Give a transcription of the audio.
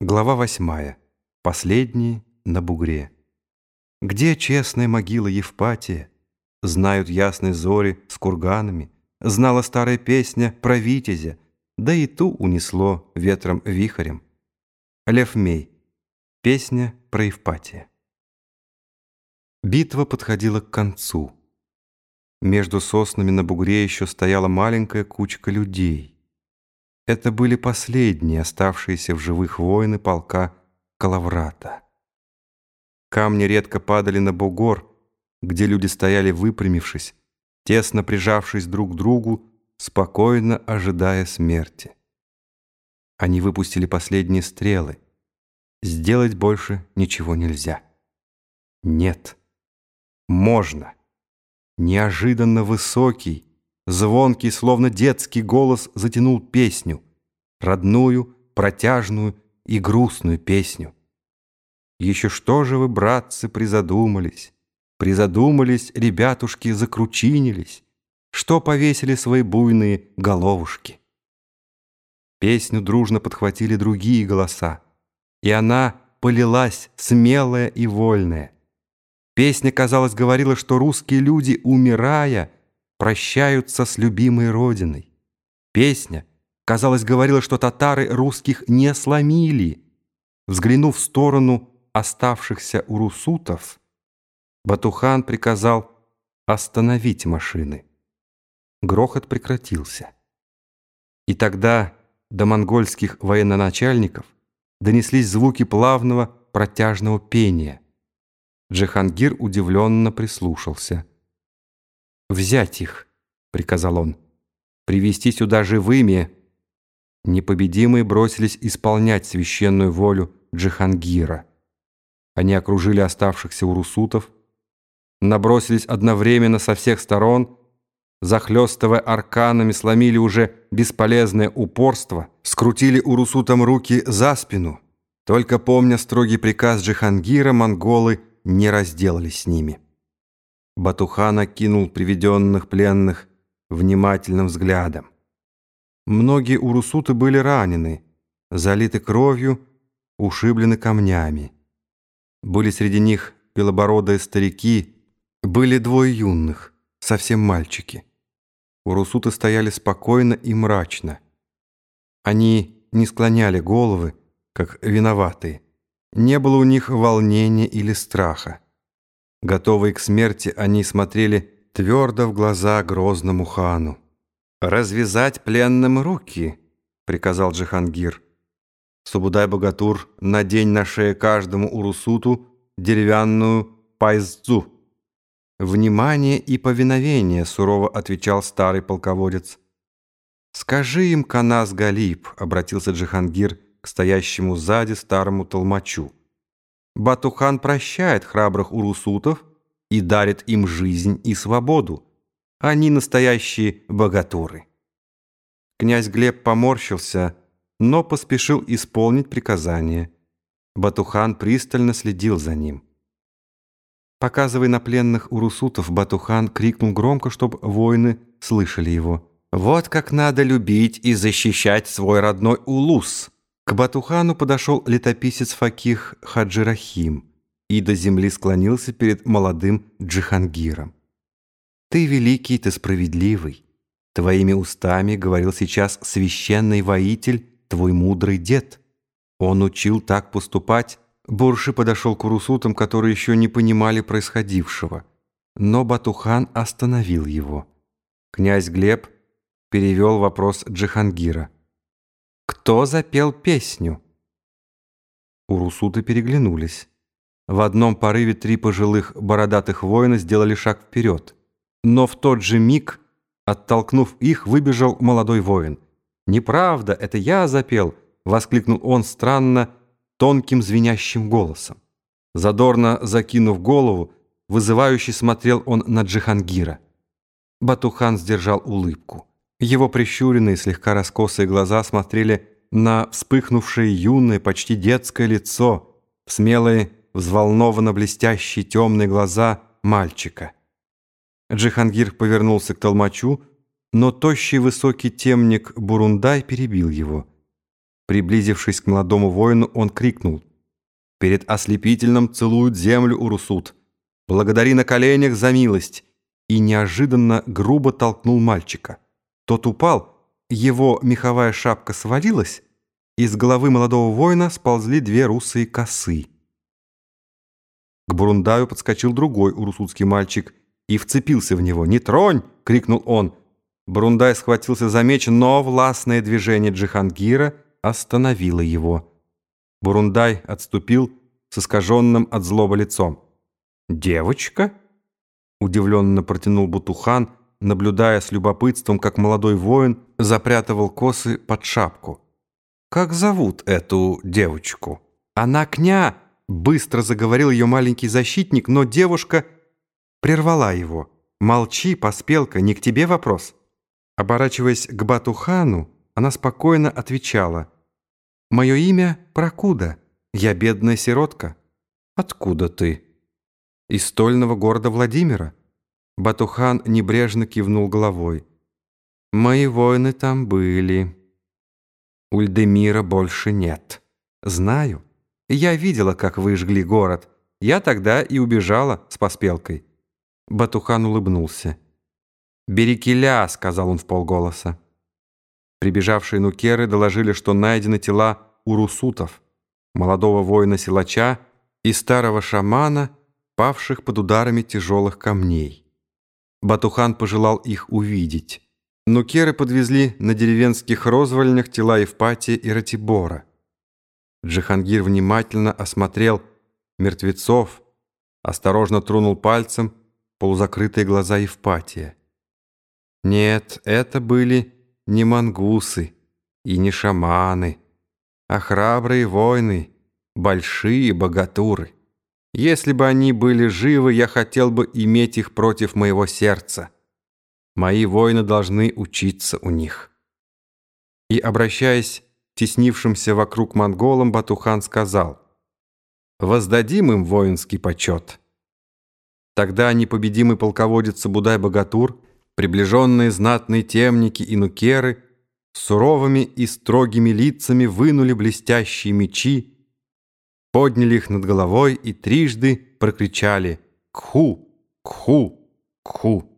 Глава восьмая. Последние на бугре. Где честная могила Евпатия? Знают ясные зори с курганами. Знала старая песня про Витязя, да и ту унесло ветром-вихарем. Лев Мей. Песня про Евпатия. Битва подходила к концу. Между соснами на бугре еще стояла маленькая кучка людей. Это были последние оставшиеся в живых воины полка Калаврата. Камни редко падали на бугор, где люди стояли выпрямившись, тесно прижавшись друг к другу, спокойно ожидая смерти. Они выпустили последние стрелы. Сделать больше ничего нельзя. Нет. Можно. Неожиданно высокий, Звонкий, словно детский голос затянул песню, родную, протяжную и грустную песню. Еще что же вы, братцы, призадумались? Призадумались, ребятушки закручинились, что повесили свои буйные головушки. Песню дружно подхватили другие голоса, и она полилась смелая и вольная. Песня, казалось, говорила, что русские люди, умирая, прощаются с любимой родиной. Песня, казалось, говорила, что татары русских не сломили. Взглянув в сторону оставшихся урусутов, Батухан приказал остановить машины. Грохот прекратился. И тогда до монгольских военачальников донеслись звуки плавного протяжного пения. Джихангир удивленно прислушался – «Взять их», — приказал он, — «привести сюда живыми». Непобедимые бросились исполнять священную волю Джихангира. Они окружили оставшихся урусутов, набросились одновременно со всех сторон, захлестывая арканами, сломили уже бесполезное упорство, скрутили урусутам руки за спину. Только помня строгий приказ Джихангира, монголы не разделались с ними. Батухан окинул приведенных пленных внимательным взглядом. Многие урусуты были ранены, залиты кровью, ушиблены камнями. Были среди них белобородые старики, были двое юных, совсем мальчики. Урусуты стояли спокойно и мрачно. Они не склоняли головы, как виноватые. Не было у них волнения или страха. Готовые к смерти, они смотрели твердо в глаза грозному хану. «Развязать пленным руки», — приказал Джихангир. «Субудай-богатур, надень на шею каждому урусуту деревянную пайздзу». «Внимание и повиновение», — сурово отвечал старый полководец. «Скажи им, Канас Галиб», — обратился Джихангир к стоящему сзади старому толмачу. Батухан прощает храбрых урусутов и дарит им жизнь и свободу. Они настоящие богатуры. Князь Глеб поморщился, но поспешил исполнить приказание. Батухан пристально следил за ним. Показывая на пленных урусутов, Батухан крикнул громко, чтобы воины слышали его. «Вот как надо любить и защищать свой родной улус!» К Батухану подошел летописец Факих Хаджирахим и до земли склонился перед молодым Джихангиром. «Ты великий, ты справедливый. Твоими устами говорил сейчас священный воитель, твой мудрый дед. Он учил так поступать». Бурши подошел к урусутам, которые еще не понимали происходившего. Но Батухан остановил его. Князь Глеб перевел вопрос Джихангира. Кто запел песню? Урусуты переглянулись. В одном порыве три пожилых бородатых воина сделали шаг вперед. Но в тот же миг, оттолкнув их, выбежал молодой воин. «Неправда, это я запел!» — воскликнул он странно, тонким звенящим голосом. Задорно закинув голову, вызывающе смотрел он на Джихангира. Батухан сдержал улыбку. Его прищуренные, слегка раскосые глаза смотрели на вспыхнувшее юное, почти детское лицо, в смелые, взволнованно блестящие темные глаза мальчика. Джихангир повернулся к толмачу, но тощий высокий темник Бурундай перебил его. Приблизившись к молодому воину, он крикнул. «Перед ослепительным целуют землю Урусут. Благодари на коленях за милость!» И неожиданно грубо толкнул мальчика. Тот упал, его меховая шапка свалилась, из головы молодого воина сползли две русые косы. К Бурундаю подскочил другой урусутский мальчик и вцепился в него. «Не тронь!» — крикнул он. Бурундай схватился за меч, но властное движение Джихангира остановило его. Бурундай отступил с искаженным от злоба лицом. «Девочка?» — удивленно протянул Бутухан, наблюдая с любопытством, как молодой воин запрятывал косы под шапку. «Как зовут эту девочку?» «Она кня!» — быстро заговорил ее маленький защитник, но девушка прервала его. «Молчи, поспелка, не к тебе вопрос». Оборачиваясь к Батухану, она спокойно отвечала. «Мое имя Прокуда. Я бедная сиротка». «Откуда ты?» «Из стольного города Владимира». Батухан небрежно кивнул головой. «Мои воины там были. Ульдемира больше нет. Знаю. Я видела, как вы жгли город. Я тогда и убежала с поспелкой». Батухан улыбнулся. «Берекеля», — сказал он в полголоса. Прибежавшие нукеры доложили, что найдены тела урусутов, молодого воина-силача и старого шамана, павших под ударами тяжелых камней. Батухан пожелал их увидеть. Нукеры подвезли на деревенских розвольнях тела Евпатия и Ратибора. Джихангир внимательно осмотрел мертвецов, осторожно тронул пальцем полузакрытые глаза Евпатия. Нет, это были не мангусы и не шаманы, а храбрые воины, большие богатуры. Если бы они были живы, я хотел бы иметь их против моего сердца. Мои воины должны учиться у них. И, обращаясь к теснившимся вокруг монголам, Батухан сказал, «Воздадим им воинский почет». Тогда непобедимый полководец Будай-Богатур – приближенные знатные темники и нукеры, суровыми и строгими лицами вынули блестящие мечи, подняли их над головой и трижды прокричали «Кху! Кху! Кху!».